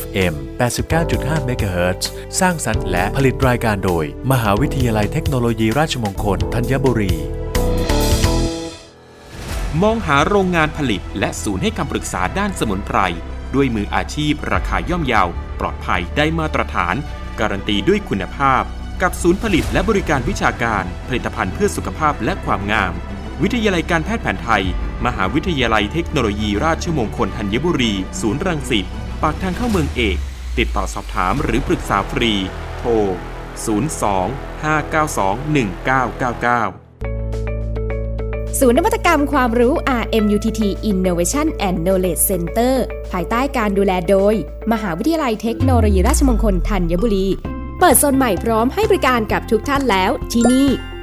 FM 89.5 MHz สร้างสรรค์และผลิตรายการโดย มหาวิทยาลัยเทคโนโลยีราชมงคลธัญบุรี มองหาโรงงานผลิตและศูนย์ให้คำปรึกษาด้านสมุนไพร ด้วยมืออาชีพราคาย่อมเยาว ปลอดภัยได้มาตรฐาน การันตีด้วยคุณภาพ กับศูนย์ผลิตและบริการวิชาการ ผลิตภัณฑ์เพื่อสุขภาพและความงาม วิทยาลัยการแพทย์แผนไทย มหาวิทยาลัยเทคโนโลยีราชมงคลธัญบุรี ศูนย์รังสิต ปากทางเข้าเมืองเอก ติดต่อสอบถามหรือปรึกษาฟรี โทร 02 592 1999ศูนย์นวัตกรรมความรู้ RMUTT Innovation and Knowledge Center ภายใต้การดูแลโดย มหาวิทยาลัยเทคโนโลยีราชมงคลธัญบุรี เปิดโซนใหม่พร้อมให้บริการกับทุกท่านแล้วที่นี่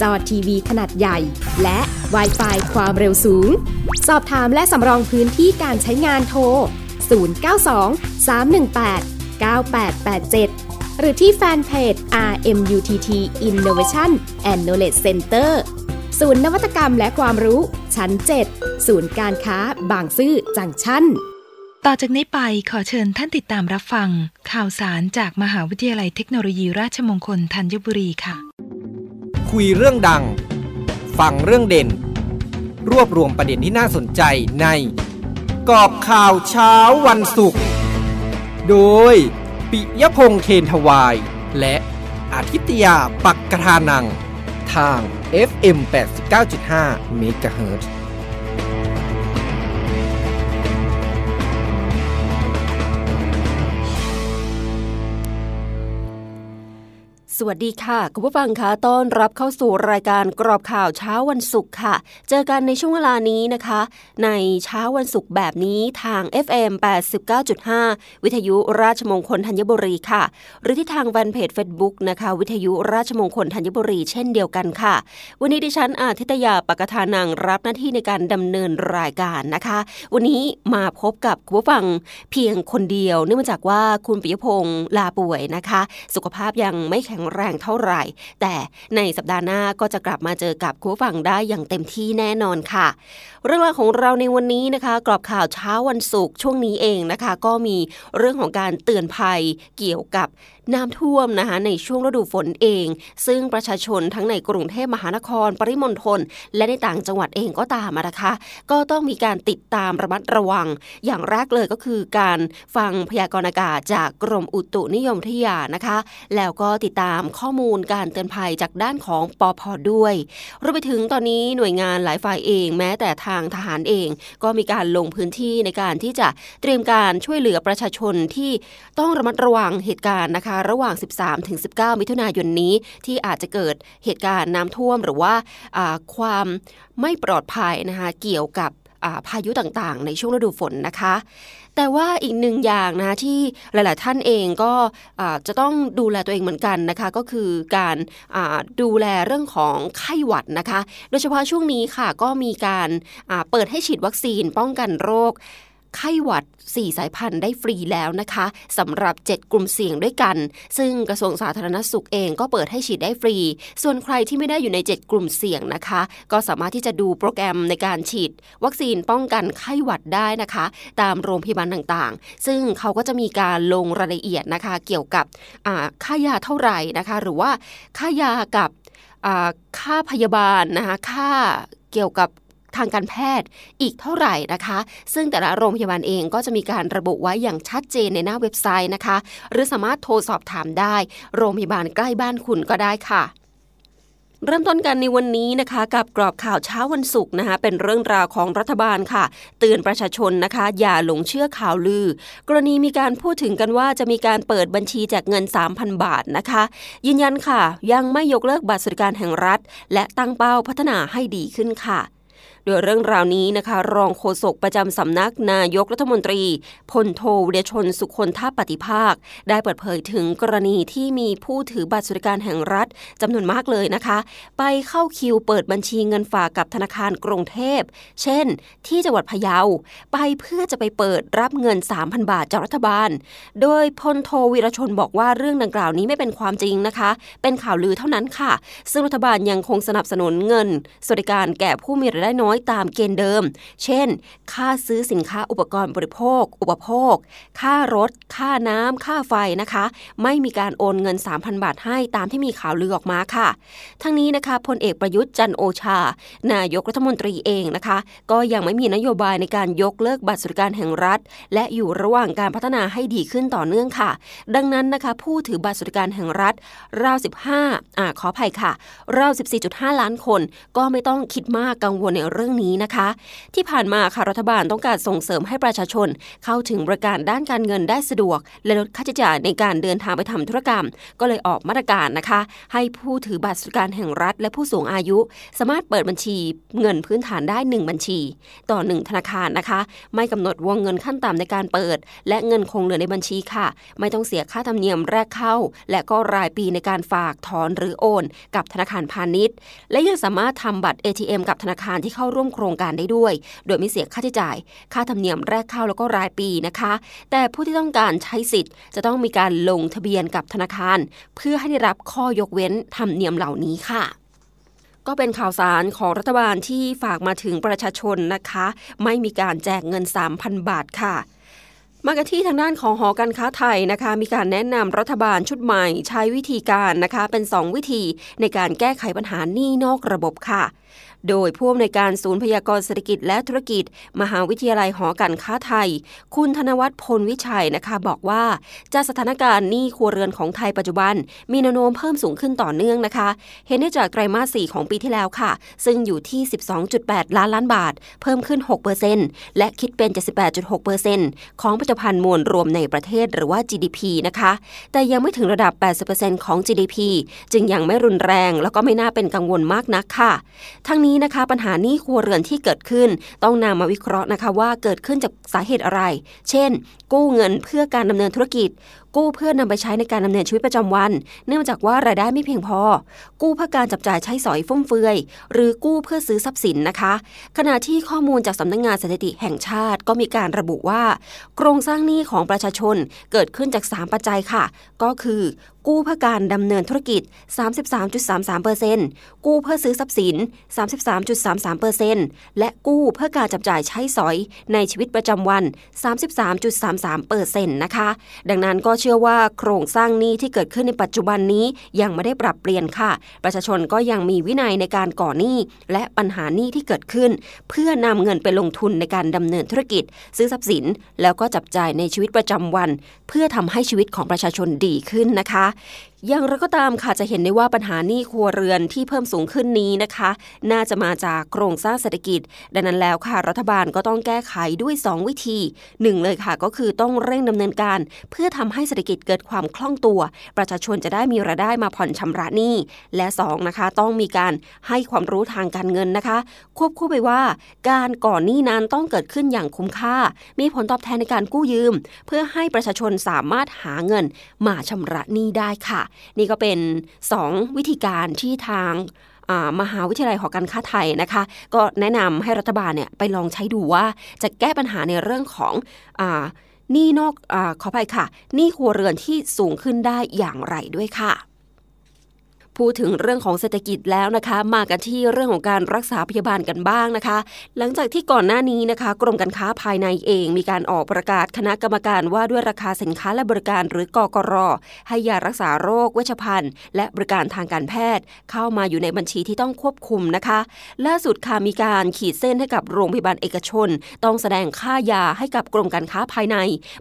จอทีวีขนาดใหญ่ และ w i ไฟความเร็วสูง สอบถามและสำรองพื้นที่การใช้งานโทร 092 318 9887 หรือที่แฟนเพจ RMUTT Innovation and Knowledge Center ศูนย์นวัตกรรมและความรู้ชั้น 7 ศูนย์การค้าบางซื่อจังชั้น ต่อจากนี้ไปขอเชิญท่านติดตามรับฟัง ข่าวสารจากมหาวิทยาลัยเทคโนโลยีราชมงคลธัญบุรีค่ะ คุยเรื่องดัง ฟังเรื่องเด่น รวบรวมประเด็นที่น่าสนใจในกอบข่าวเช้าวันศุกร์โดย ปิยพงษ์เคนทวาย และอาทิตยาปักกระทานัง ทาง FM 89.5 MHz สวัสดีค่ะ คุณผู้ฟังคะต้อนรับเข้าสู่รายการกรอบข่าวเช้าวันศุกร์ค่ะ เจอกันในช่วงเวลานี้นะคะ ในเช้าวันศุกร์แบบนี้ทาง FM 89.5 วิทยุราชมงคลธัญบุรีค่ะ หรือที่ทางแฟนเพจ Facebook นะคะ วิทยุราชมงคลธัญบุรีเช่นเดียวกันค่ะ วันนี้ดิฉันอาทิตยาปกทานังรับหน้าที่ในการดำเนินรายการนะคะ วันนี้มาพบกับคุณผู้ฟังเพียงคนเดียว เนื่องมาจากว่าคุณปิยพงษ์ลาป่วยนะคะ สุขภาพยังไม่แข็งแรงเท่าไหร่ แต่ในสัปดาห์หน้าก็จะกลับมาเจอกับคุณฟังได้อย่างเต็มที่แน่นอนค่ะ เรื่องราวของเราในวันนี้นะคะ กรอบข่าวเช้าวันศุกร์ช่วงนี้เองนะคะ ก็มีเรื่องของการเตือนภัยเกี่ยวกับ น้ำท่วมนะคะในช่วงฤดูฝนเอง ซึ่งประชาชนทั้งในกรุงเทพมหานคร ปริมณฑลและในต่างจังหวัดเองก็ตามนะคะ ก็ต้องมีการติดตามระมัดระวัง อย่างแรกเลยก็คือการฟังพยากรณ์อากาศจากกรมอุตุนิยมวิทยานะคะ แล้วก็ติดตามข้อมูลการเตือนภัยจากด้านของปอพด้วยรวมไปถึงตอนนี้หน่วยงานหลายฝ่ายเอง แม้แต่ทางทหารเอง ก็มีการลงพื้นที่ในการที่จะเตรียมการช่วยเหลือประชาชนที่ต้องระมัดระวังเหตุการณ์นะคะระหว่าง 13ถึง19 มิถุนายนนี้ที่อาจจะเกิดเหตุการณ์น้ำท่วมหรือว่าความไม่ปลอดภัยนะคะเกี่ยวกับพายุต่างๆ ในช่วงฤดูฝนนะคะ แต่ว่าอีกหนึ่งอย่างนะที่หลาย ๆ ท่านเองก็จะต้องดูแลตัวเองเหมือนกันนะคะ ก็คือการดูแลเรื่องของไข้หวัดนะคะ โดยเฉพาะช่วงนี้ค่ะก็มีการเปิดให้ฉีดวัคซีนป้องกันโรค ไข้หวัด 4 สายพันธุ์ได้ฟรีแล้วนะคะสำหรับ 7 กลุ่มเสี่ยงด้วยกัน ซึ่งกระทรวงสาธารณสุขเองก็เปิดให้ฉีดได้ฟรี ส่วนใครที่ไม่ได้อยู่ใน 7 กลุ่มเสี่ยงนะคะ ก็สามารถที่จะดูโปรแกรมในการฉีด วัคซีนป้องกันไข้หวัดได้นะคะ ตามโรงพยาบาลต่างๆ ซึ่งเขาก็จะมีการลงรายละเอียดนะคะ เกี่ยวกับค่ายาเท่าไหร่นะคะ หรือว่าค่ายากับค่าพยาบาลนะคะค่าเกี่ยวกับ ทางการแพทย์อีกเท่าไหร่นะคะ ซึ่งแต่ละโรงพยาบาลเองก็จะมีการระบุไว้อย่างชัดเจนในหน้าเว็บไซต์นะคะ หรือสามารถโทรสอบถามได้ โรงพยาบาลใกล้บ้านคุณก็ได้ค่ะเริ่มต้นกันในวันนี้นะคะกับกรอบข่าวเช้าวันศุกร์นะคะเป็นเรื่องราวของรัฐบาลค่ะ เตือนประชาชนนะคะ อย่าหลงเชื่อข่าวลือ กรณีมีการพูดถึงกันว่าจะมีการเปิดบัญชีแจกเงิน 3,000 บาทนะคะ ยืนยันค่ะ ยังไม่ยกเลิกบัตรสวัสดิการแห่งรัฐ และตั้งเป้าพัฒนาให้ดีขึ้นค่ะ ดยเรื่องราวนี้นะคะ รองโฆษกประจำสำนักนายกรัฐมนตรีพลโทวิเดชนสุคนท่าปฏิภาค ได้เปิดเผยถึงกรณีที่มีผู้ถือบัตรสวัสดิการแห่งรัฐจำนวนมากเลยนะคะ ไปเข้าคิวเปิดบัญชีเงินฝากกับธนาคารกรุงเทพ เช่น ที่จังหวัดพะเยา ไปเพื่อจะไปเปิดรับเงิน 3,000 บาทจากรัฐบาล โดยพลโทวิรชนบอกว่าเรื่องดังกล่าวนี้ไม่เป็นความจริงนะคะ เป็นข่าวลือเท่านั้นค่ะ ซึ่งรัฐบาลยังคงสนับสนุนเงินสวัสดิการแก่ผู้มีรายได้น้อยตามเกณฑ์เดิม เช่น ค่าซื้อสินค้าอุปกรณ์บริโภค อุปโภค ค่ารถ ค่าน้ำ ค่าไฟนะคะ ไม่มีการโอนเงิน 3,000 บาทให้ตามที่มีข่าวลือออกมาค่ะ ทั้งนี้นะคะพลเอกประยุทธ์จันโอชา นายกรัฐมนตรีเองนะคะ ก็ยังไม่มีนโยบายในการยกเลิกบัตรสวัสดิการแห่งรัฐ และอยู่ระหว่างการพัฒนาให้ดีขึ้นต่อเนื่องค่ะ ดังนั้นนะคะผู้ถือบัตรสวัสดิการแห่งรัฐราว 15อ่าขออภัยค่ะราว 14.5 ล้านคน ก็ไม่ต้องคิดมากกังวลในเรื่องนี้นะคะ ที่ผ่านมาค่ะรัฐบาลต้องการส่งเสริมให้ประชาชน เข้าถึงบริการด้านการเงินได้สะดวก และลดค่าใช้จ่ายในการเดินทางไปทำธุรกรรม ก็เลยออกมาตรการนะคะ ให้ผู้ถือบัตรสวัสดิการแห่งรัฐ และผู้สูงอายุ สามารถเปิดบัญชีเงินพื้นฐานได้ 1 บัญชี ต่อ 1 ธนาคารนะคะ ไม่กำหนดวงเงินขั้นต่ำในการเปิด และเงินคงเหลือในบัญชีค่ะ ไม่ต้องเสียค่าธรรมเนียมแรกเข้า และก็รายปีในการฝากถอนหรือโอน กับธนาคารพาณิชย์ และยังสามารถทำบัตร ATM กับธนาคารที่เข้าร่วมโครงการได้ด้วย โดยไม่เสียค่าใช้จ่าย ค่าธรรมเนียมแรกเข้าแล้วก็รายปีนะคะ แต่ผู้ที่ต้องการใช้สิทธิ์ จะต้องมีการลงทะเบียนกับธนาคาร เพื่อให้ได้รับข้อยกเว้นธรรมเนียมเหล่านี้ค่ะก็เป็นข่าวสารของรัฐบาลที่ฝากมาถึงประชาชนนะคะ ไม่มีการแจกเงิน 3,000 บาทค่ะ มากันที่ทางด้านของหอการค้าไทยนะคะ มีการแนะนำรัฐบาลชุดใหม่ใช้วิธีการนะคะ เป็น 2 วิธีในการแก้ไขปัญหาหนี้นอกระบบค่ะ โดยผู้อำนวยการศูนย์พยากรณ์เศรษฐกิจและธุรกิจ มหาวิทยาลัยหอการค้าไทย คุณธนวัฒน์พลวิชัยนะคะ บอกว่าจากสถานการณ์หนี้ครัวเรือนของไทยปัจจุบัน มีแนวโน้มเพิ่มสูงขึ้นต่อเนื่องนะคะ เห็นได้จากไตรมาส 4 ของปีที่แล้วค่ะ ซึ่งอยู่ที่ 12.8 ล้านล้านบาท เพิ่มขึ้น 6%และคิดเป็น 78.6%ของปัจจุบันมวลรวมในประเทศหรือว่า GDP นะคะ แต่ยังไม่ถึงระดับ 80%ของ GDP จึงยังไม่รุนแรง แล้วก็ไม่น่าเป็นกังวลมากนักค่ะ ทั้งนี้นะคะปัญหานี้ครัวเรือนที่เกิดขึ้น ต้องนำมาวิเคราะห์นะคะว่าเกิดขึ้นจากสาเหตุอะไร เช่น กู้เงินเพื่อการดำเนินธุรกิจกู้เพื่อนำไปใช้ในการดำเนินชีวิตประจำวัน เนื่องจากว่ารายได้ไม่เพียงพอ กู้เพื่อการจับจ่ายใช้สอยฟุ่มเฟือย หรือกู้เพื่อซื้อทรัพย์สินนะคะ ขณะที่ข้อมูลจากสำนักงงานสถิติแห่งชาติก็มีการระบุว่า โครงสร้างหนี้ของประชาชนเกิดขึ้นจาก 3 ปัจจัยค่ะ ก็คือ กู้เพื่อการดำเนินธุรกิจ 33.33%กู้เพื่อซื้อทรัพย์สิน 33.33%และกู้เพื่อการจับจ่ายใช้สอยในชีวิตประจำวัน 33.33%นะคะ ดังนั้นก็เชื่อว่าโครงสร้างหนี้ที่เกิดขึ้นในปัจจุบันนี้ยังไม่ได้ปรับเปลี่ยนค่ะ ประชาชนก็ยังมีวินัยในการก่อหนี้และปัญหาหนี้ที่เกิดขึ้น เพื่อนำเงินไปลงทุนในการดำเนินธุรกิจ ซื้อทรัพย์สิน แล้วก็จับจ่ายในชีวิตประจำวัน เพื่อทำให้ชีวิตของประชาชนดีขึ้นนะคะ อย่างไรก็ตามค่ะจะเห็นได้ว่าปัญหาหนี้ครัวเรือนที่เพิ่มสูงขึ้นนี้นะคะ น่าจะมาจากโครงสร้างเศรษฐกิจ ดังนั้นแล้วค่ะ รัฐบาลก็ต้องแก้ไขด้วย 2 วิธีหนึ่งเลยค่ะก็คือต้องเร่งดำเนินการ เพื่อทำให้เศรษฐกิจเกิดความคล่องตัว ประชาชนจะได้มีรายได้มาผ่อนชำระหนี้และ 2 นะคะ ต้องมีการให้ความรู้ทางการเงินนะคะ ควบคู่ไปว่า การก่อนหนี้นั้นต้องเกิดขึ้นอย่างคุ้มค่า มีผลตอบแทนในการกู้ยืม เพื่อให้ประชาชนสามารถหาเงินมาชำระหนี้ได้ค่ะนี่ก็เป็น 2 วิธีการที่ทางมหาวิทยาลัยหอการค้าไทยนะคะ ก็แนะนำให้รัฐบาลเนี่ยไปลองใช้ดูว่าจะแก้ปัญหาในเรื่องของหนี้นอกอขออภัยค่ะหนี้ครัวเรือนที่สูงขึ้นได้อย่างไรด้วยค่ะ พูดถึงเรื่องของเศรษฐกิจแล้วนะคะ มากันที่เรื่องของการรักษาพยาบาลกันบ้างนะคะ หลังจากที่ก่อนหน้านี้นะคะ กรมการค้าภายในเอง มีการออกประกาศคณะกรรมการว่าด้วยราคาสินค้าและบริการหรือกกรให้ยารักษาโรค เวชภัณฑ์ และบริการทางการแพทย์ เข้ามาอยู่ในบัญชีที่ต้องควบคุมนะคะ ล่าสุดค่ะมีการขีดเส้นให้กับโรงพยาบาลเอกชน ต้องแสดงค่ายาให้กับกรมการค้าภายใน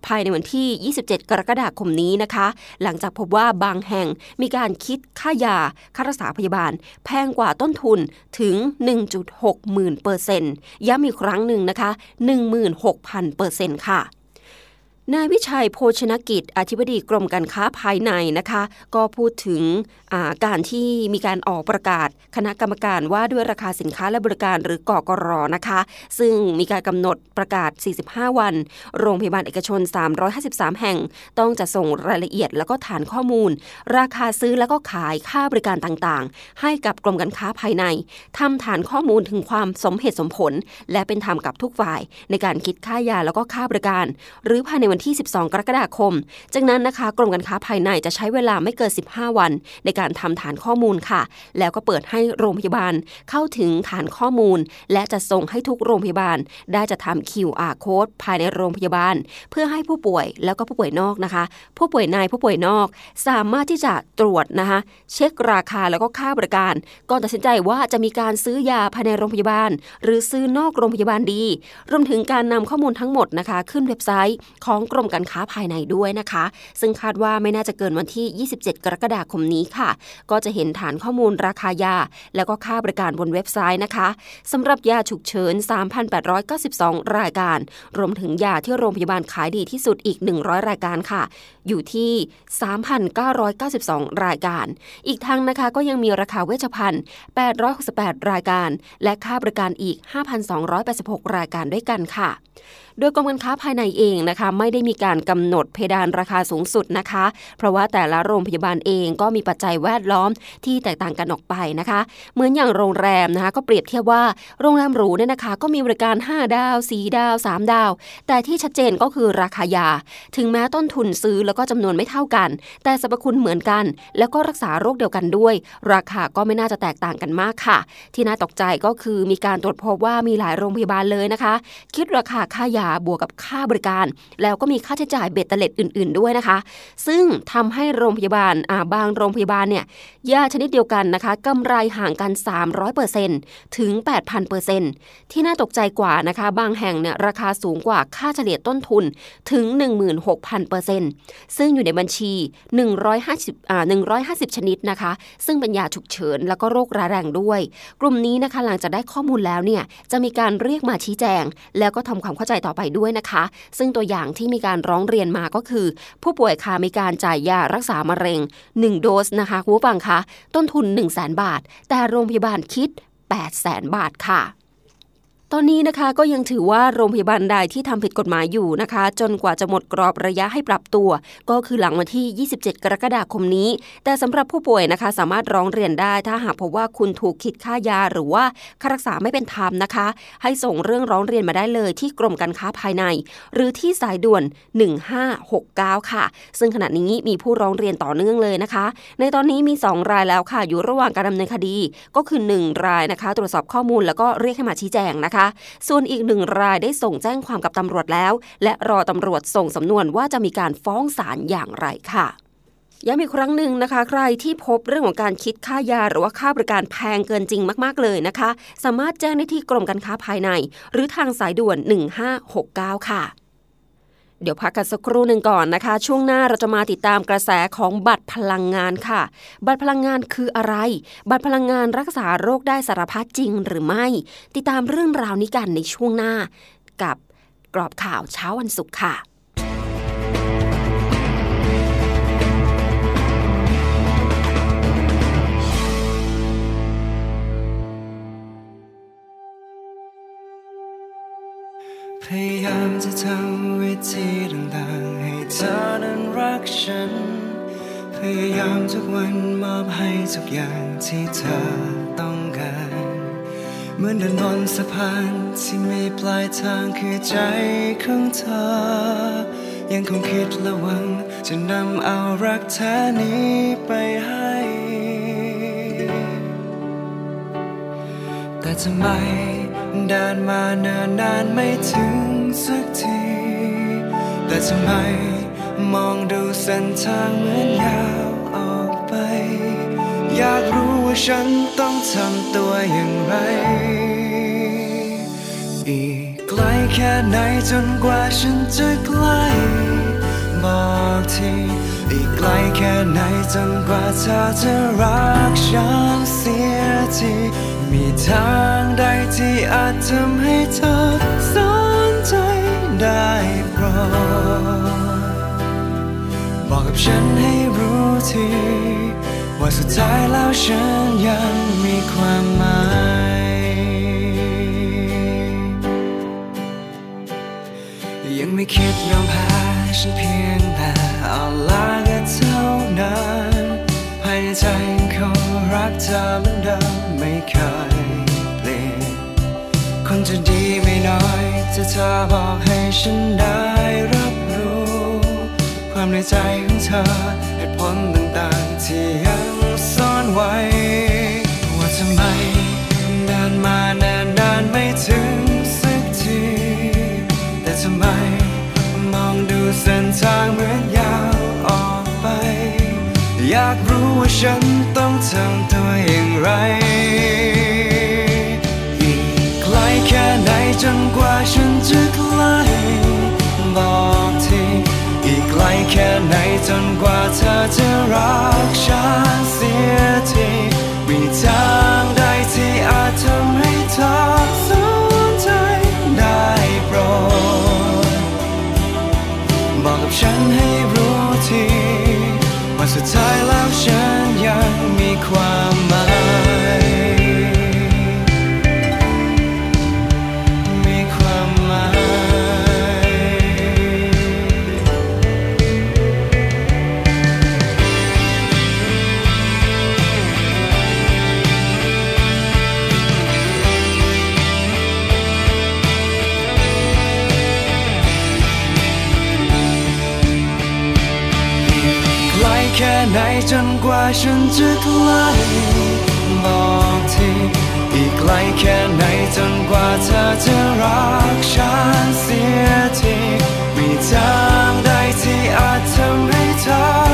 ภายในวันที่ 27 กรกฎาคมนี้นะคะ หลังจากพบว่าบางแห่งมีการคิดค่ายาค่ารักษาพยาบาล แพงกว่าต้นทุนถึง 1.6 หมื่นเปอร์เซ็นต์ย้ำอีกครั้งหนึ่งนะคะ 16,000เปอร์เซ็นต์ค่ะ นายวิชัยโภชนกิจ อธิบดีกรมการค้าภายในนะคะ ก็พูดถึงการที่มีการออกประกาศ คณะกรรมการว่าด้วยราคาสินค้าและบริการหรือกกรนะคะ ซึ่งมีการกำหนดประกาศ 45 วัน โรงพยาบาลเอกชน 353 แห่ง ต้องจะส่งรายละเอียดแล้วก็ฐานข้อมูล ราคาซื้อแล้วก็ขายค่าบริการต่างๆ ให้กับกรมการค้าภายในทำฐานข้อมูลถึงความสมเหตุสมผล และเป็นธรรมกับทุกฝ่าย ในการคิดค่ายาแล้วก็ค่าบริการ หรือภายในวันที่ 12 กรกฎาคม จากนั้นนะคะกรมการค้าภายในจะใช้เวลาไม่เกิน 15 วัน ในการทำฐานข้อมูลค่ะ แล้วก็เปิดให้โรงพยาบาลเข้าถึงฐานข้อมูล และจะส่งให้ทุกโรงพยาบาล ได้จะทำ QR code ภายในโรงพยาบาล เพื่อให้ผู้ป่วยแล้วก็ผู้ป่วยนอกนะคะ ผู้ป่วยในผู้ป่วยนอก สามารถที่จะตรวจนะคะเช็คราคาแล้วก็ค่าบริการก่อนตัดสินใจว่าจะมีการซื้อยาภายในโรงพยาบาล หรือซื้อนอกโรงพยาบาลดี รวมถึงการนำข้อมูลทั้งหมดนะคะ ขึ้นเว็บไซต์ของกรมการค้าภายในด้วยนะคะ ซึ่งคาดว่าไม่น่าจะเกินวันที่ 27 กรกฎาคมนี้ค่ะ ก็จะเห็นฐานข้อมูลราคายา แล้วก็ค่าบริการบนเว็บไซต์นะคะสำหรับยาฉุกเฉิน 3,892 รายการ รวมถึงยาที่โรงพยาบาลขายดีที่สุดอีก 100 รายการค่ะ อยู่ที่ 3,992 รายการ อีกทั้งนะคะก็ยังมีราคาเวชภัณฑ์ 868 รายการ และค่าบริการอีก 5,286 รายการด้วยกันค่ะ โดยกรมการค้าภายในเองนะคะไม่ได้มีการกำหนดเพดานราคาสูงสุดนะคะ เพราะว่าแต่ละโรงพยาบาลเองก็มีปัจจัยแวดล้อมที่แตกต่างกันออกไปนะคะ เหมือนอย่างโรงแรมนะคะก็เปรียบเทียบว่าโรงแรมหรูเนี่ยนะคะก็มีบริการ 5 ดาว 4 ดาว 3 ดาว แต่ที่ชัดเจนก็คือราคายา ถึงแม้ต้นทุนซื้อแล้วก็จำนวนไม่เท่ากัน แต่สรรพคุณเหมือนกัน แล้วก็รักษาโรคเดียวกันด้วย ราคาก็ไม่น่าจะแตกต่างกันมากค่ะ ที่น่าตกใจก็คือมีการตรวจพบว่ามีหลายโรงพยาบาลเลยนะคะ คิดราคาค่ายาบวกกับค่าบริการ แล้วก็มีค่าใช้จ่ายเบ็ดเตล็ดอื่น ๆด้วยนะคะ ซึ่งทำให้โรงพยาบาลาบางโรงพยาบาลเนี่ยยาชนิดเดียวกันนะคะกำไรห่างกัน 300%ถึง 8,000%ที่น่าตกใจกว่านะคะ บางแห่งเนี่ยราคาสูงกว่าค่าเฉลี่ยต้นทุนถึง 16,000%ซึ่งอยู่ในบัญชี 150อ่า150 ชนิดนะคะ ซึ่งเป็นยาฉุกเฉินแล้วก็โรคร้ายแรงด้วย กลุ่มนี้นะคะหลังจากได้ข้อมูลแล้วเนี่ยจะมีการเรียกมาชี้แจง แล้วก็ทำความเข้าใจต่อไปด้วยนะคะ ซึ่งตัวอย่างที่มีการร้องเรียนมาก็คือ ผู้ป่วยค่ะมีการจ่ายยารักษามะเร็ง 1 โดสนะคะคุณผู้ฟังคะต้นทุน 1 0 0 0 0แบาท แต่โรงพยาบาลคิด 8 0 0 0 0 0 บาทค่ะ ตอนนี้นะคะก็ยังถือว่าโรงพยาบาลใดที่ทำผิดกฎหมายอยู่นะคะ จนกว่าจะหมดกรอบระยะให้ปรับตัว ก็คือหลังวันที่ 27 กรกฎาคมนี้ แต่สำหรับผู้ป่วยนะคะ สามารถร้องเรียนได้ถ้าหากพบว่าคุณถูกคิดค่ายา หรือว่าค่ารักษาไม่เป็นธรรมนะคะ ให้ส่งเรื่องร้องเรียนมาได้เลยที่กรมการค้าภายใน หรือที่สายด่วน 1569 ค่ะ ซึ่งขณะนี้มีผู้ร้องเรียนต่อเนื่องเลยนะคะ ในตอนนี้มี 2 รายแล้วค่ะอยู่ระหว่างการดำเนินคดี ก็คือ 1 รายนะคะ ตรวจสอบข้อมูลแล้วก็เรียกให้มาชี้แจงนะคะส่วนอีกหนึ่งรายได้ส่งแจ้งความกับตำรวจแล้ว และรอตำรวจส่งสำนวนว่าจะมีการฟ้องศาลอย่างไรค่ะย้ำอีกครั้งหนึ่งนะคะ ใครที่พบเรื่องของการคิดค่ายาหรือว่าค่าบริการแพงเกินจริงมาก ๆ เลยนะคะ สามารถแจ้งได้ที่กรมการค้าภายใน หรือทางสายด่วน 1569 ค่ะ เดี๋ยวพักกันสักครู่หนึ่งก่อนนะคะ ช่วงหน้าเราจะมาติดตามกระแสของบัตรพลังงานค่ะ บัตรพลังงานคืออะไร บัตรพลังงานรักษาโรคได้สารพัดจริงหรือไม่ ติดตามเรื่องราวนี้กันในช่วงหน้า กับกรอบข่าวเช้าวันศุกร์ค่ะ พยายามจะทำวิธีต่างๆ ให้เธอนั้นรักฉัน พยายามทุกวันมอบให้ทุกอย่างที่เธอต้องการ เหมือนเดินบนสะพานที่มีปลายทางคือใจของเธอ ยังคงคิดและหวัง จะนำเอารักแท้นี้ไปให้ แต่ทำไม เดินมาเนิ่นนานไม่ถึงสักที แต่ทำไมมองดูเส้นทางเหมือนยาวออกไป อยากรู้ว่าฉันต้องทำตัวอย่างไร อีกไกลแค่ไหนจนกว่าฉันจะใกล้บอกทีอีกไกลแค่ไหนจนกว่าเธอจะรักฉันเสียที มีทางใดที่อาจทำให้เธอสนใจได้โปรดบอกกับฉันให้รู้ทีว่าสุดท้ายแล้วฉันยังมีความหมายยังไม่คิดยอมแพ้ฉันเพียงแต่เอาลาก็เท่านั้นภายในใจยังคงรักเธอเหมือนเดิม จะดีไม่น้อยถ้าเธอบอกให้ฉันได้รับรู้ ความในใจของเธอเหตุผลต่างๆที่ยังซ่อนไว้ ว่าทำไมนานมานานนานไม่ถึงสักที แต่ทำไมมองดูเส้นทางเหมือนยาวออกไป อยากรู้ว่าฉันต้องทำตัวอย่างไร จนกว่าเธอจะรักฉัน แค่ไหนจนกว่าฉันจะใกล้บอกทีอีกไกลแค่ไหนจนกว่าเธอจะรักฉันเสียทีมีทางใดที่อาจทำให้เธอ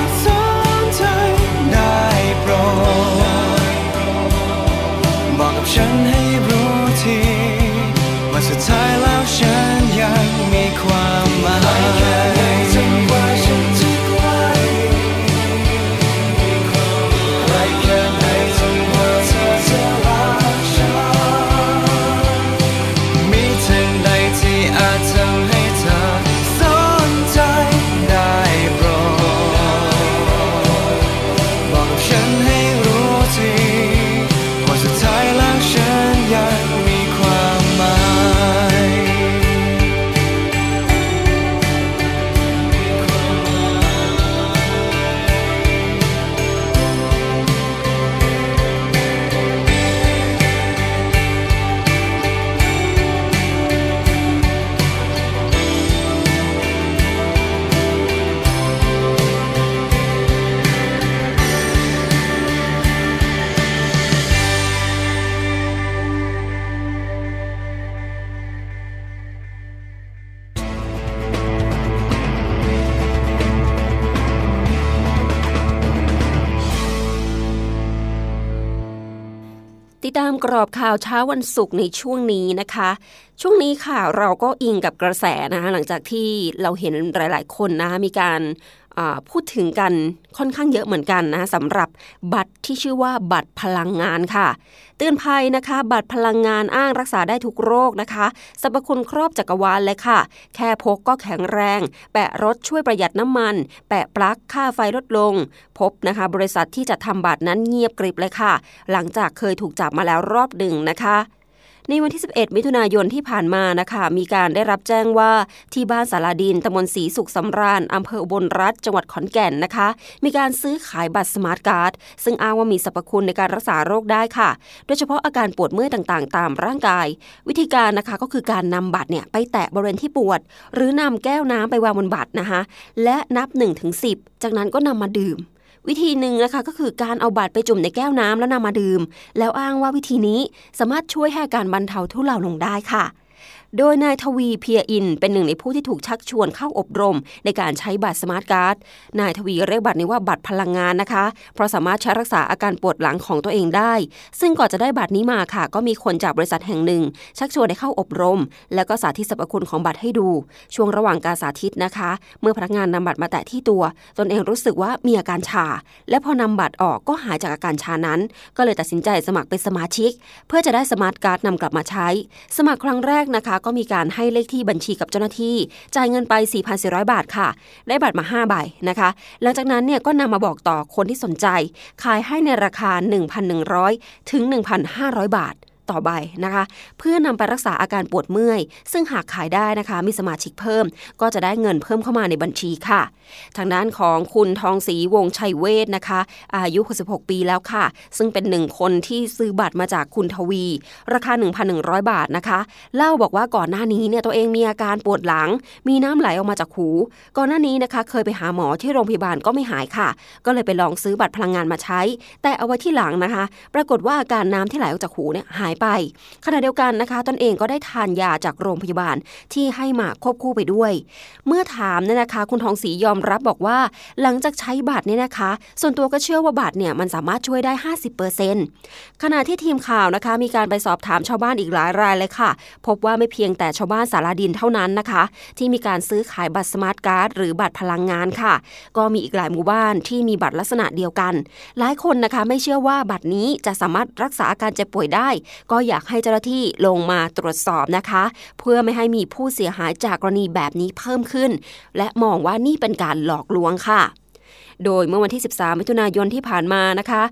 รอบข่าวเช้าวันศุกร์ในช่วงนี้นะคะ ช่วงนี้ค่ะเราก็อิงกับกระแสนะคะหลังจากที่เราเห็นหลาย ๆ คนนะคะมีการ พูดถึงกันค่อนข้างเยอะเหมือนกันนะคะสำหรับบัตรที่ชื่อว่าบัตรพลังงานค่ะ เตือนภัยนะคะ บัตรพลังงานอ้างรักษาได้ทุกโรคนะคะสรรพคุณครอบจักรวาลเลยค่ะ แค่พกก็แข็งแรง แปะรถช่วยประหยัดน้ำมัน แปะปลั๊กค่าไฟลดลง พบนะคะ บริษัทที่จะทำบัตรนั้นเงียบกริบเลยค่ะ หลังจากเคยถูกจับมาแล้วรอบหนึ่งนะคะ ในวันที่ 11 มิถุนายนที่ผ่านมานะคะ มีการได้รับแจ้งว่าที่บ้านสาราดินตำบลศรีสุขสำราญอำเภออุบลรัตน์จังหวัดขอนแก่นนะคะ มีการซื้อขายบัตร smart card ซึ่งอ้างว่ามีสรรพคุณในการรักษาโรคได้ค่ะ โดยเฉพาะอาการปวดเมื่อยต่างๆ ตามร่างกาย วิธีการนะคะก็คือการนำบัตรเนี่ยไปแตะบริเวณที่ปวด หรือนำแก้วน้ำไปวางบนบัตรนะคะ และนับ1-10 จากนั้นก็นำมาดื่ม วิธีหนึ่งนะคะก็คือการเอาบัตรไปจุ่มในแก้วน้ำแล้วนำมาดื่ม แล้วอ้างว่าวิธีนี้สามารถช่วยให้การบรรเทาทุเลาลงได้ค่ะ โดยนายทวีเพียอิน เป็นหนึ่งในผู้ที่ถูกชักชวนเข้าอบรม ในการใช้บัตร smart card นายทวีเรียกบัตรนี้ว่าบัตรพลังงานนะคะ เพราะสามารถใช้รักษาอาการปวดหลังของตัวเองได้ ซึ่งก่อนจะได้บัตรนี้มาค่ะ ก็มีคนจากบริษัทแห่งหนึ่ง ชักชวนให้เข้าอบรม แล้วก็สาธิตสรรพคุณของบัตรให้ดู ช่วงระหว่างการสาธิตนะคะ เมื่อพนักงานนำบัตรมาแตะที่ตัว ตนเองรู้สึกว่ามีอาการชา และพอนำบัตรออกก็หายจากอาการชานั้น ก็เลยตัดสินใจสมัครเป็นสมาชิก เพื่อจะได้ smart card นำกลับมาใช้ สมัครครั้งแรกนะคะก็มีการให้เลขที่บัญชีกับเจ้าหน้าที่ จ่ายเงินไป 4,400 บาทค่ะ ได้บัตรมา 5 ใบนะคะ หลังจากนั้นเนี่ยก็นำมาบอกต่อคนที่สนใจ ขายให้ในราคา 1,100 ถึง 1,500 บาท ต่อใบนะคะ เพื่อนำไปรักษาอาการปวดเมื่อย ซึ่งหากขายได้นะคะ มีสมาชิกเพิ่ม ก็จะได้เงินเพิ่มเข้ามาในบัญชีค่ะ ทางด้านของคุณทองศรีวงชัยเวทนะคะ อายุ 66 ปีแล้วค่ะ ซึ่งเป็นหนึ่งคนที่ซื้อบัตรมาจากคุณทวี ราคา 1,100 บาทนะคะ เล่าบอกว่าก่อนหน้านี้เนี่ยตัวเองมีอาการปวดหลัง มีน้ำไหลออกมาจากหู ก่อนหน้านี้นะคะ เคยไปหาหมอที่โรงพยาบาลก็ไม่หายค่ะ ก็เลยไปลองซื้อบัตรพลังงานมาใช้ แต่เอาไว้ที่หลังนะคะ ปรากฏว่าอาการน้ำที่ไหลออกจากหูเนี่ยหายไป ขณะเดียวกันนะคะ ตนเองก็ได้ทานยาจากโรงพยาบาลที่ให้มาควบคู่ไปด้วย เมื่อถามเนี่ยนะคะ คุณทองศรียอมรับบอกว่า หลังจากใช้บัตรเนี่ยนะคะ ส่วนตัวก็เชื่อว่าบัตรเนี่ยมันสามารถช่วยได้ 50%ขณะที่ทีมข่าวนะคะ มีการไปสอบถามชาวบ้านอีกหลายรายเลยค่ะ พบว่าไม่เพียงแต่ชาวบ้านสาราดินเท่านั้นนะคะ ที่มีการซื้อขายบัตรสมาร์ทการ์ดหรือบัตรพลังงานค่ะ ก็มีอีกหลายหมู่บ้านที่มีบัตรลักษณะเดียวกัน หลายคนนะคะไม่เชื่อว่าบัตรนี้จะสามารถรักษาอาการเจ็บป่วยได้ก็อยากให้เจ้าหน้าที่ลงมาตรวจสอบนะคะ เพื่อไม่ให้มีผู้เสียหายจากกรณีแบบนี้เพิ่มขึ้น และมองว่านี่เป็นการหลอกลวงค่ะโดยเมื่อวันที่ 13 มิถุนายนที่ผ่านมานะคะ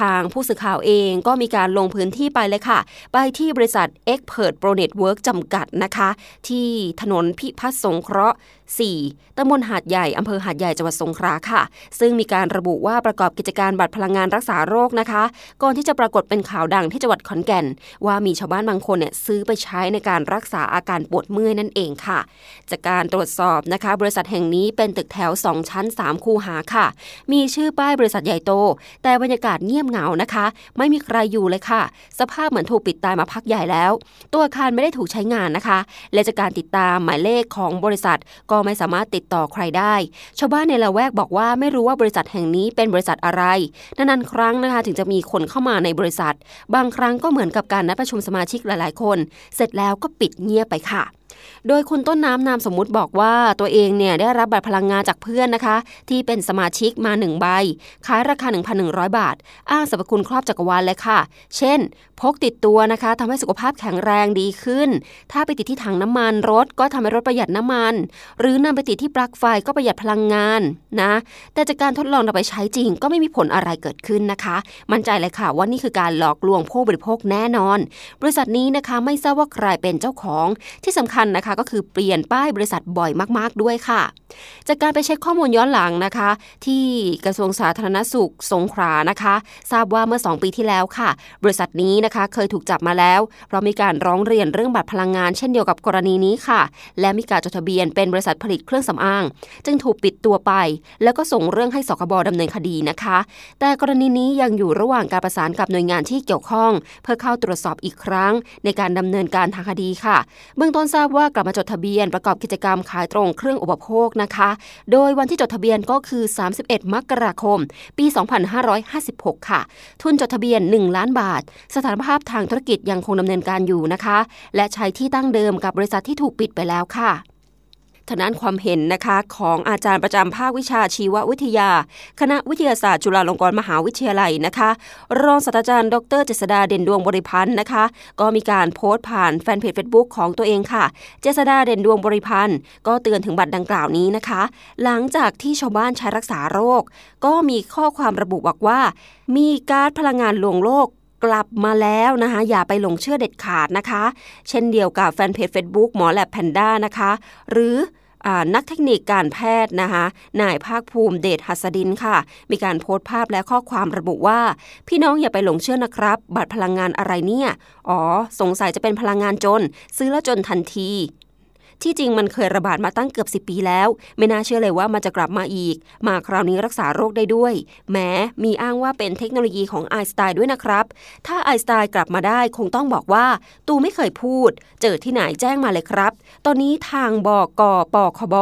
ทางผู้สื่อข่าวเองก็มีการลงพื้นที่ไปเลยค่ะ ไปที่บริษัท Expert Pro Network จำกัดนะคะ ที่ถนนพิพัฒน์สงเคราะห์ 4ตำบลหาดใหญ่อำเภอหาดใหญ่จังหวัดสงขลาค่ะ ซึ่งมีการระบุว่าประกอบกิจการบัตรพลังงานรักษาโรคนะคะ ก่อนที่จะปรากฏเป็นข่าวดังที่จังหวัดขอนแก่น ว่ามีชาวบ้านบางคนเนี่ยซื้อไปใช้ในการรักษาอาการปวดเมื่อยนั่นเองค่ะ จากการตรวจสอบนะคะ บริษัทแห่งนี้เป็นตึกแถว 2 ชั้น 3 คูหาค่ะ มีชื่อป้ายบริษัทใหญ่โต แต่บรรยากาศเงียบเหงานะคะ ไม่มีใครอยู่เลยค่ะ สภาพเหมือนถูกปิดตายมาพักใหญ่แล้ว ตัวอาคารไม่ได้ถูกใช้งานนะคะ และจากการติดตามหมายเลขของบริษัท ก็ไม่สามารถติดต่อใครได้ ชาวบ้านในละแวกบอกว่าไม่รู้ว่าบริษัทแห่งนี้เป็นบริษัทอะไรนานๆครั้งนะคะ ถึงจะมีคนเข้ามาในบริษัท บางครั้งก็เหมือนกับการนัดประชุมสมาชิกหลาย ๆ คน เสร็จแล้วก็ปิดเงียบไปค่ะ โดยคุณต้นน้ำนามสมมุติบอกว่าตัวเองเนี่ยได้รับบัตรพลังงานจากเพื่อนนะคะ ที่เป็นสมาชิกมา1ใบขายราคา 1,100 บาท อ้างสรรพคุณครอบจักรวาลเลยค่ะ เช่น พกติดตัวนะคะทำให้สุขภาพแข็งแรงดีขึ้น ถ้าไปติดที่ถังน้ำมันรถก็ทำให้รถประหยัดน้ำมัน หรือนำไปติดที่ปลั๊กไฟก็ประหยัดพลังงานนะ แต่จากการทดลองนำไปใช้จริง ก็ไม่มีผลอะไรเกิดขึ้นนะคะ มั่นใจเลยค่ะว่านี่คือการหลอกลวงผู้บริโภคแน่นอน บริษัทนี้นะคะไม่ทราบว่าใครเป็นเจ้าของที่สำคัญนะคะก็คือเปลี่ยนป้ายบริษัทบ่อยมากๆด้วยค่ะ จากการไปเช็คข้อมูลย้อนหลังนะคะ ที่กระทรวงสาธารณสุขสงขลานะคะ ทราบว่าเมื่อ 2 ปีที่แล้วค่ะ บริษัทนี้นะคะเคยถูกจับมาแล้ว เพราะมีการร้องเรียนเรื่องบัตรพลังงานเช่นเดียวกับกรณีนี้ค่ะ และมีการจดทะเบียนเป็นบริษัทผลิตเครื่องสำอาง จึงถูกปิดตัวไป แล้วก็ส่งเรื่องให้สคบดำเนินคดีนะคะ แต่กรณีนี้ยังอยู่ระหว่างการประสานกับหน่วยงานที่เกี่ยวข้อง เพื่อเข้าตรวจสอบอีกครั้ง ในการดำเนินการทางคดีค่ะ เบื้องต้นทราบว่ากลับมาจดทะเบียนประกอบกิจกรรมขายตรงเครื่องอุปโภคนะคะ โดยวันที่จดทะเบียนก็คือ 31 มกราคม ปี 2556 ค่ะ ทุนจดทะเบียน 1 ล้านบาท สถานภาพทางธุรกิจยังคงดำเนินการอยู่นะคะ และใช้ที่ตั้งเดิมกับบริษัทที่ถูกปิดไปแล้วค่ะ ทางด้านความเห็นนะคะของอาจารย์ประจำภาควิชาชีววิทยา คณะวิทยาศาสตร์จุฬาลงกรณ์มหาวิทยาลัยนะคะ รองศาสตราจารย์ดรเจษดาเด่นดวงบริพันธ์นะคะ ก็มีการโพสต์ผ่านแฟนเพจ Facebook ของตัวเองค่ะ เจษดาเด่นดวงบริพันธ์ก็เตือนถึงบัตรดังกล่าวนี้นะคะ หลังจากที่ชาวบ้านใช้รักษาโรค ก็มีข้อความระบุบอกว่า มีการพลังงานลวงโลก กลับมาแล้วนะคะ อย่าไปหลงเชื่อเด็ดขาดนะคะ เช่นเดียวกับแฟนเพจ Facebook หมอแลบแพนด้านะคะ หรือนักเทคนิคการแพทย์นะคะ นายภาคภูมิเดชหัสดินค่ะ มีการโพสต์ภาพและข้อความระบุว่า พี่น้องอย่าไปหลงเชื่อนะครับ บัตรพลังงานอะไรเนี่ย อ๋อ สงสัยจะเป็นพลังงานจน ซื้อแล้วจนทันที ที่จริงมันเคยระบาดมาตั้งเกือบ 10 ปีแล้ว ไม่น่าเชื่อเลยว่ามันจะกลับมาอีก มาคราวนี้รักษาโรคได้ด้วย แม้มีอ้างว่าเป็นเทคโนโลยีของไอสไตน์ด้วยนะครับ ถ้าไอสไตน์กลับมาได้คงต้องบอกว่า ตูไม่เคยพูด เจอที่ไหนแจ้งมาเลยครับ ตอนนี้ทางบกกปคบ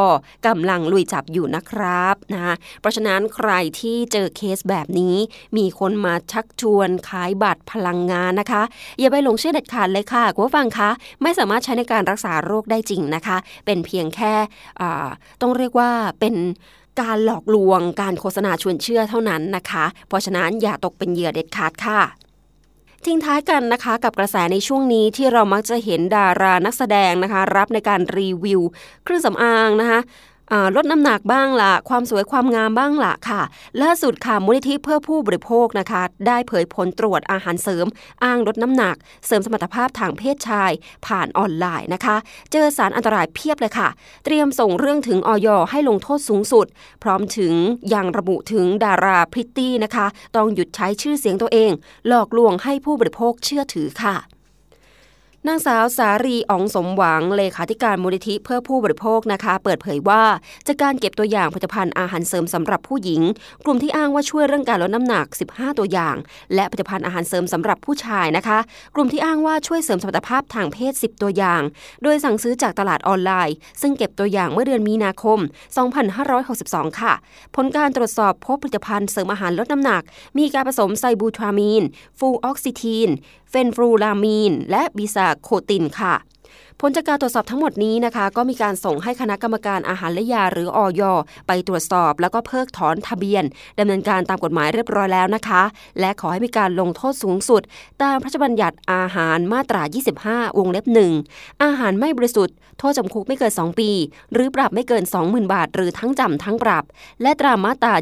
กำลังลุยจับอยู่นะครับนะคะเพราะฉะนั้นใครที่เจอเคสแบบนี้ มีคนมาชักชวนขายบัตรพลังงานนะคะ อย่าไปหลงเชื่อเด็ดขาดเลยค่ะคุณผู้ฟังคะ ไม่สามารถใช้ในการรักษาโรคได้จริงนะคะเป็นเพียงแค่ต้องเรียกว่าเป็นการหลอกลวงการโฆษณาชวนเชื่อเท่านั้นนะคะ เพราะฉะนั้นอย่าตกเป็นเหยื่อเด็ดขาดค่ะทิ้งท้ายกันนะคะกับกระแสในช่วงนี้ที่เรามักจะเห็นดารานักแสดงนะคะ รับในการรีวิว เครื่องสำอางนะคะ ลดน้ำหนักบ้างละความสวยความงามบ้างละค่ะ ล่าสุดค่ะมูลนิธิเพื่อผู้บริโภคนะคะ ได้เผยผลตรวจอาหารเสริม อ้างลดน้ำหนัก เสริมสมรรถภาพทางเพศชาย ผ่านออนไลน์นะคะ เจอสารอันตรายเพียบเลยค่ะ เตรียมส่งเรื่องถึงออยให้ลงโทษสูงสุด พร้อมถึงยังระบุถึงดาราพริตตี้นะคะ ต้องหยุดใช้ชื่อเสียงตัวเอง หลอกลวงให้ผู้บริโภคเชื่อถือค่ะ นางสาวสารีอองสมหวังเลขาธิการมูลนิธิเพื่อผู้บริโภคนะคะ เปิดเผยว่าจากการเก็บตัวอย่างผลิตภัณฑ์อาหารเสริมสำหรับผู้หญิง กลุ่มที่อ้างว่าช่วยเรื่องการลดน้ำหนัก 15 ตัวอย่าง และผลิตภัณฑ์อาหารเสริมสำหรับผู้ชายนะคะ กลุ่มที่อ้างว่าช่วยเสริมสมรรถภาพทางเพศ 10 ตัวอย่าง โดยสั่งซื้อจากตลาดออนไลน์ ซึ่งเก็บตัวอย่างเมื่อเดือนมีนาคม 2562 ค่ะ ผลการตรวจสอบพบผลิตภัณฑ์เสริมอาหารลดน้ำหนัก มีการผสมไซบูทรามีน ฟูออกซิทีนเฟนฟรูรามีน และบิซาโคตินค่ะ ผลจากการตรวจสอบทั้งหมดนี้นะคะ ก็มีการส่งให้คณะกรรมการอาหารและยาหรืออยไปตรวจสอบ แล้วก็เพิกถอนทะเบียนดำเนินการตามกฎหมายเรียบร้อยแล้วนะคะ และขอให้มีการลงโทษสูงสุด ตามพระราชบัญญัติอาหารมาตรา 25 วงเล็บหนึ่งอาหารไม่บริสุทธิ์โทษจำคุกไม่เกิน 2 ปี หรือปรับไม่เกิน 20,000 บาท หรือทั้งจำทั้งปรับ และตรามาตรา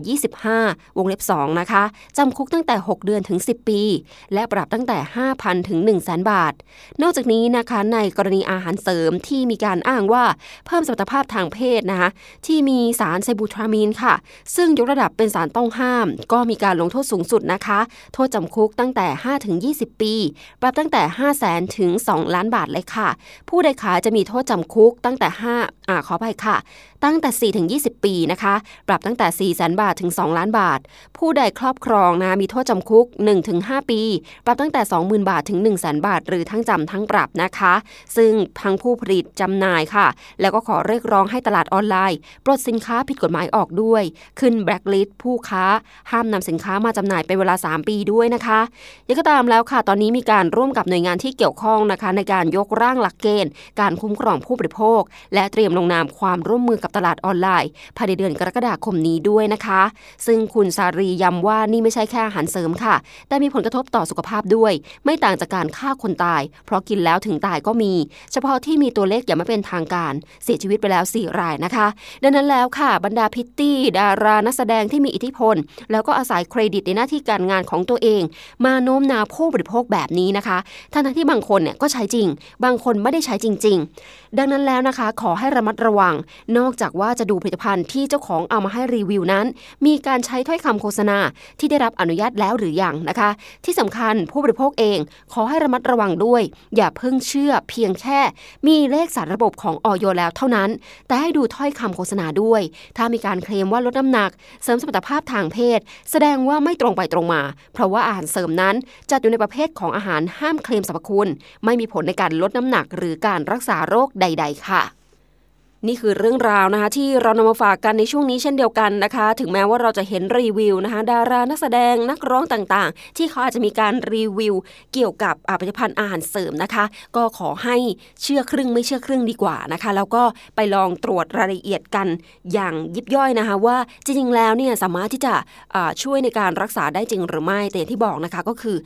25 วงเล็บ 2 นะคะจำคุกตั้งแต่ 6 เดือนถึง 10 ปี และปรับตั้งแต่ 5,000 ถึง 1 0 0 0 0แบาท นอกจากนี้นะคะในกรณีอาหารารเสริมที่มีการอ้างว่าเพิ่มสมรรถภาพทางเพศนะคะที่มีสารไซบูทรามีนค่ะ ซึ่งยกระดับเป็นสารต้องห้าม ก็มีการลงโทษสูงสุดนะคะ โทษจำคุกตั้งแต่5ถึง20 ปี ปรับตั้งแต่ 5 0 0แสนถึง 2 ล้านบาทเลยค่ะ ผู้ใดขายจะมีโทษจำคุกตั้งแต่5อ่าขอไปค่ะ ตั้งแต่4ถึง20 ปีนะคะ ปรับตั้งแต่4แสนบาทถึง 2 ล้านบาท ผู้ใดครอบครองนะมีโทษจำคุก1ถึง5ปี ปรับตั้งแต่ 20,000 บาทถึง 1 0 0 0 0แสนบาท หรือทั้งจำทั้งปรับนะคะ ซึ่งทั้งผู้ผลิตจำหน่ายค่ะ แล้วก็ขอเรียกร้องให้ตลาดออนไลน์ปลดสินค้าผิดกฎหมายออกด้วย ขึ้นแบล็คลิสต์ผู้ค้า ห้ามนำสินค้ามาจำหน่ายเป็นเวลา 3 ปีด้วยนะคะยังก็ตามแล้วค่ะ ตอนนี้มีการร่วมกับหน่วยงานที่เกี่ยวข้องนะคะ ในการยกร่างหลักเกณฑ์ การคุ้มครองผู้บริโภค และเตรียมลงนามความร่วมมือกับตลาดออนไลน์ภายในเดือนกรกฎาคมนี้ด้วยนะคะ ซึ่งคุณสารีย้ำว่านี่ไม่ใช่แค่อาหารเสริมค่ะ แต่มีผลกระทบต่อสุขภาพด้วย ไม่ต่างจากการฆ่าคนตาย เพราะกินแล้วถึงตายก็มี เฉพาะที่มีตัวเลขอย่างไม่เป็นทางการ เสียชีวิตไปแล้ว 4 รายนะคะ ดังนั้นแล้วค่ะ บรรดาพิตตี้ ดารานักแสดงที่มีอิทธิพล แล้วก็อาศัยเครดิตในหน้าที่การงานของตัวเอง มาโน้มน้าวผู้บริโภคแบบนี้นะคะทั้งที่บางคนเนี่ยก็ใช้จริง บางคนไม่ได้ใช้จริง ๆ ดังนั้นแล้วนะคะ ขอให้ระมัดระวังนอกจากว่าจะดูผลิตภัณฑ์ที่เจ้าของเอามาให้รีวิวนั้น มีการใช้ถ้อยคำโฆษณาที่ได้รับอนุญาตแล้วหรืออยังนะคะ ที่สำคัญผู้บริโภคเอง ขอให้ระมัดระวังด้วย อย่าเพิ่งเชื่อเพียงแค่ มีเลขสารระบบของออยแล้วเท่านั้น แต่ให้ดูถ้อยคำโฆษณาด้วย ถ้ามีการเคลมว่าลดน้ำหนัก เสริมสมรรถภาพทางเพศ แสดงว่าไม่ตรงไปตรงมา เพราะว่าอาหารเสริมนั้นจัดอยู่ในประเภทของอาหารห้ามเคลมสรรพคุณ ไม่มีผลในการลดน้ำหนักหรือการรักษาโรคใด ๆ ค่ะ นี่คือเรื่องราวนะคะที่เรานำมาฝากกันในช่วงนี้เช่นเดียวกันนะคะ ถึงแม้ว่าเราจะเห็นรีวิวนะคะ ดารานักแสดงนักร้องต่างๆ ที่เขาอาจจะมีการรีวิว เกี่ยวกับผลิตภัณฑ์อาหารเสริมนะคะ ก็ขอให้เชื่อครึ่งไม่เชื่อครึ่งดีกว่านะคะ แล้วก็ไปลองตรวจรายละเอียดกันอย่างยิบย่อยนะคะ ว่าจริงๆแล้วเนี่ยสามารถที่จะช่วยในการรักษาได้จริงหรือไม่แต่อย่างที่บอกนะคะก็คือ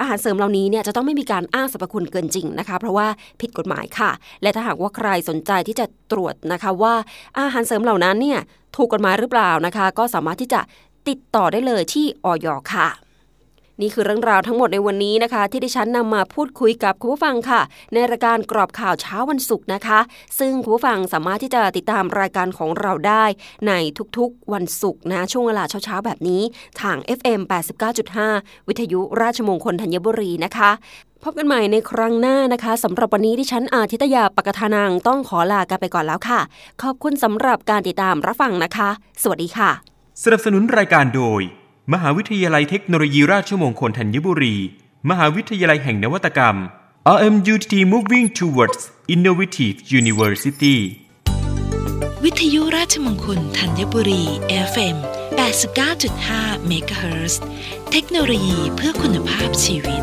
อาหารเสริมเหล่านี้เนี่ยจะต้องไม่มีการอ้างสรรพคุณเกินจริงนะคะ เพราะว่าผิดกฎหมายค่ะ และถ้าหากว่าใครสนใจที่จะตรวจนะคะว่าอาหารเสริมเหล่านั้นเนี่ยถูกกฎหมายหรือเปล่านะคะ ก็สามารถที่จะติดต่อได้เลยที่ออยค่ะ นี่คือเรื่องราวทั้งหมดในวันนี้นะคะ ที่ดิฉันนำมาพูดคุยกับคุณผู้ฟังค่ะ ในรายการกรอบข่าวเช้าวันศุกร์นะคะ ซึ่งคุณผู้ฟังสามารถที่จะติดตามรายการของเราได้ในทุกๆวันศุกร์นะช่วงเวลาเช้าๆแบบนี้ทาง FM 89.5 วิทยุราชมงคลธัญบุรีนะคะพบกันใหม่ในครั้งหน้านะคะสำหรับวันนี้ที่ฉันอาทิตยาปกทานังต้องขอลากันไปก่อนแล้วค่ะ ขอบคุณสำหรับการติดตามรับฟังนะคะ สวัสดีค่ะ สนับสนุนรายการโดย มหาวิทยาลัยเทคโนโลยีราชมงคลธัญบุรี มหาวิทยาลัยแห่งนวัตกรรม RMUTT Moving Towards Innovative University วิทยุราชมงคลธัญบุรี FM 89.5 MHz เทคโนโลยีเพื่อคุณภาพชีวิต